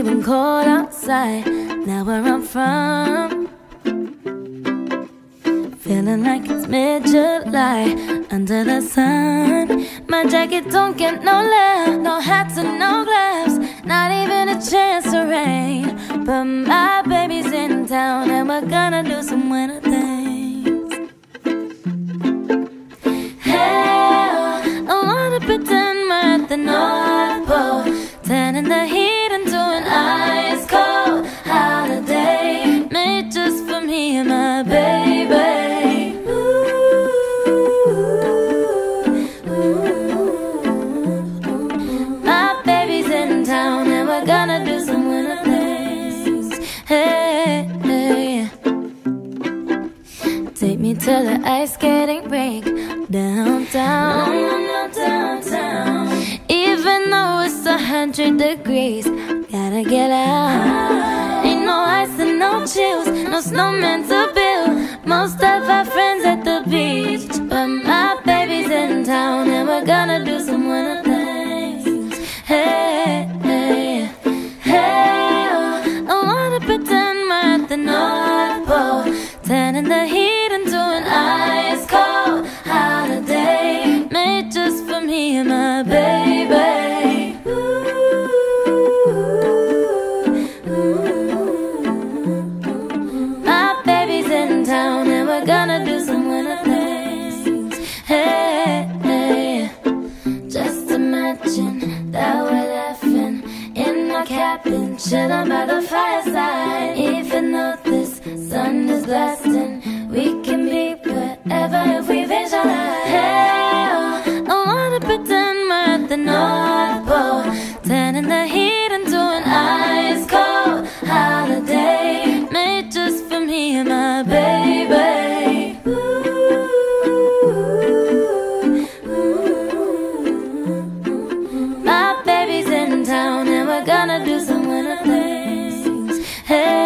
even cold outside. Now where I'm from, feeling like it's mid-July under the sun. My jacket don't get no love, no hats and no gloves, not even a chance to rain. But my baby's in town and we're gonna do some winter things. Hell, I wanna pretend we're at the North Pole, turning the heat we're gonna do some winter things. Hey, hey. Take me to the ice skating rink downtown. downtown. Even though it's a hundred degrees, gotta get out. Ain't no ice and no chills, no snowman to build. Most of our friends at the beach, but my baby's in town and we're gonna do some winter things. Hey, the North Pole, turning the heat into an ice cold holiday made just for me and my baby. Ooh, My baby's in town and we're gonna do some winter things. Hey, hey. Just imagine that we're laughing in our cabin, chilling by the fireside blessed and we can be whatever if we visualize. Hell, I wanna pretend we're at the North Pole, turning in the heat into an ice cold holiday made just for me and my baby. Ooh, my baby's in town and we're gonna do some winter things. Hey.